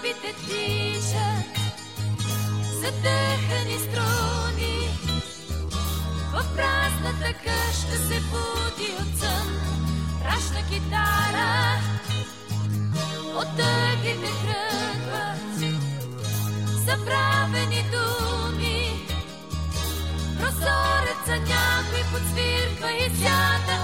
тръбите тичат, задъхани струни. В празната къща се буди от сън, прашна китара, от дъгите тръгват, забравени думи. Прозореца някой подсвирква и сяда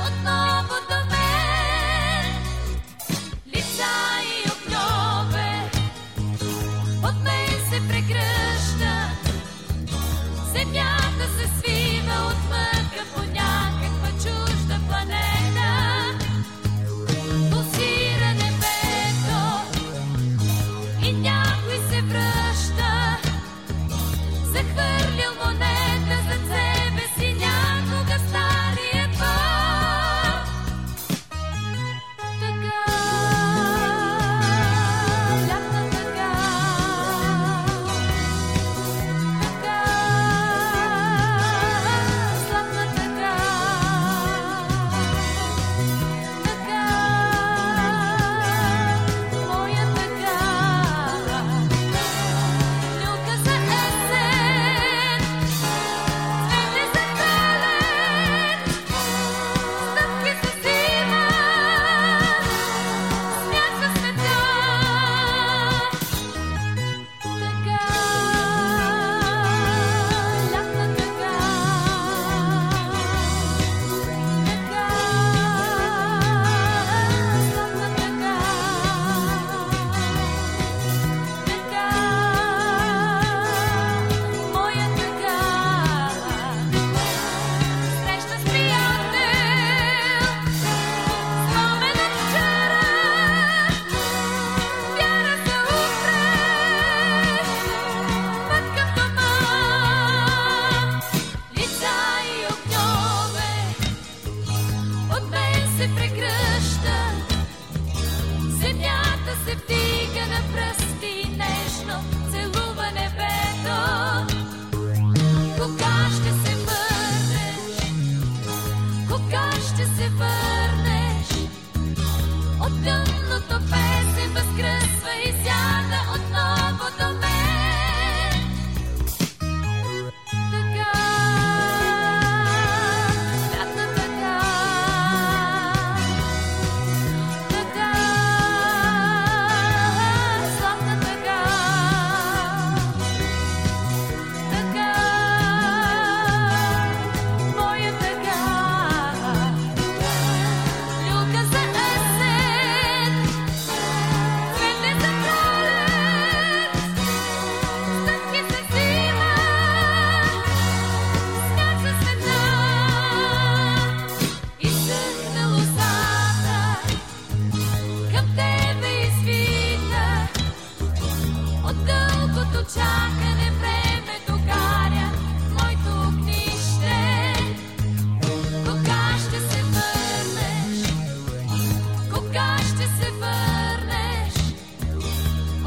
哦。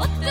What